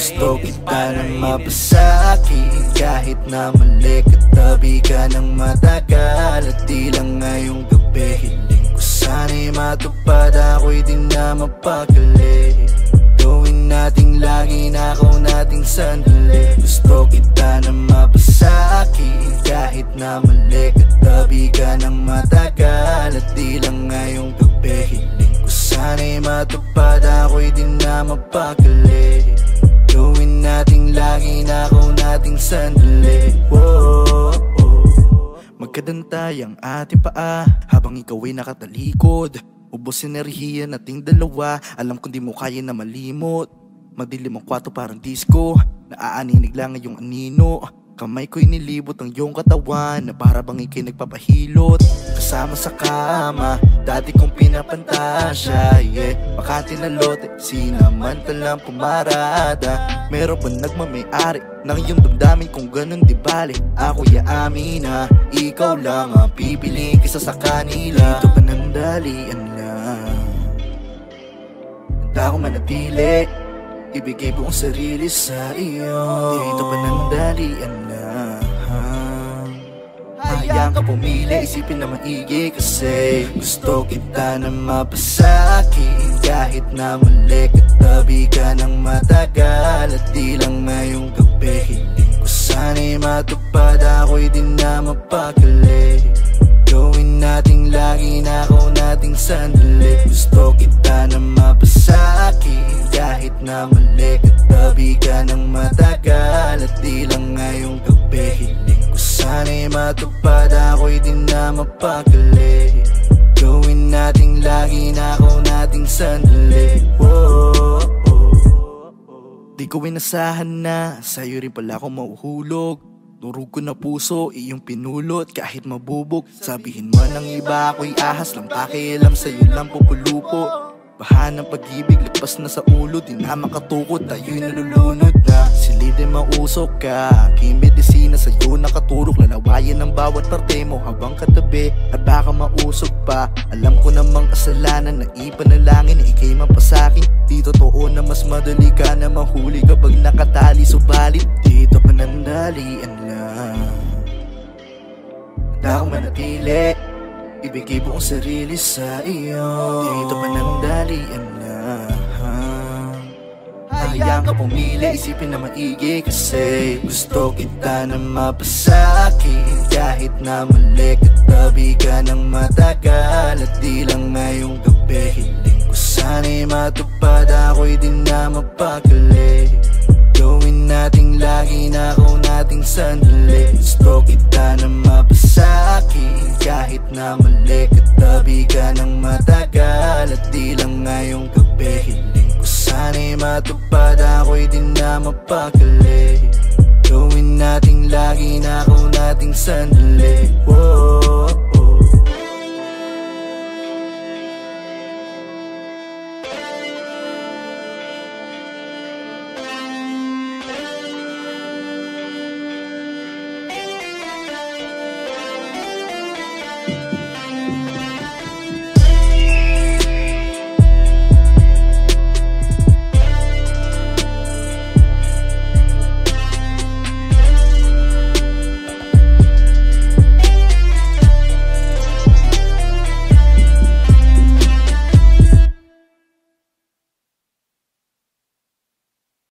Gusto kita na mapasaki Kahit na mali Katabi ka ng matagal. At di lang ngayong gabi Hiling ko sana'y matupad Ako'y di na mapakali Gawin nating lagi na ako nating sandali. Gusto kita na mapasaki Kahit na mali Katabi ka ng matagal. At di lang ngayong gabi Hiling ko sana'y matupad Ako'y di na mapakali Gawin nating lagi na ako nating sandali. Whoa, Magkadantay ang ating paa Habang ikaw ay nakatalikod. Ubos enerhiya nating dalawa Alam kong di mo kaya na malimot. Madilim ang kwato parang disco Naaaninig lang ang iyong anino Kamay ko'y nilibot ang iyong katawan Na para bang ikay nagpapahilot. Kasama sa kama Dati kong pinapantasya Yeah, makati na lote Sinamantalang pumarada. Meron ba nagmamayari Ng iyong damdamin kung ganun di bali Ako yaamin na Ikaw lang ang pipiliin kisa sa kanila. Dito pa nandalian lang. Handa ko manatili Ibigay buong sarili sa iyo. Dito pa nandalian lang Hayaan ka pumili, isipin na maigi Kasi gusto kita na mapasaki Kahit na mali, katabi ka ng matagal At di lang ngayong gabi Hiling ko sana'y matupad Ako'y di na mapakali. Gawin nating lagi na ako nating sandali. Gusto kita na Kahit na mali. Katabi ka ng matagal At di lang ngayong gabi. Hiling ko sana'y matupad Ako'y di na mapakali. Gawin nating lagi na ako nating sandali. Whoa, Di ko inasahan na Sa'yo rin pala ako mauhulog. Durog ko na puso, iyong pinulot. Kahit mabubog Sabihin mo ng iba ako'y ahas lang. Pakialam sa'yo lang pupulupo Baha ng pag-ibig, lipas na sa ulo Di na makatukot, tayo'y nalulunod na. Silid ay mausok ka Aking medisina sa'yo nakaturok. Lalawayan ng bawat parte mo habang katabi At baka mausog pa. Alam ko namang kasalanan na ipanalangin Ikay mapasakin. Di totoo na mas madali ka na mahuli Kapag nakatali. Subalit dito panandalian lang Handa akong manatili Ibigay buong sarili sa iyo. Dito panandalian lang Hayaan ka pumili, isipin na maigi Kasi gusto kita na mapasaki Kahit na mali, katabi ka ng matagal At di lang ngayong gabi Hiling ko sana'y matupad Ako'y di na mapakali Gawin nating lagi na ako nating sandali. Gusto kita na Kahit na mali Katabi ka ng matagal At di lang ngayong gabi. Hiling ko sana'y matupad Ako'y di na mapakali. Gawin nating lagi na ako nating sandali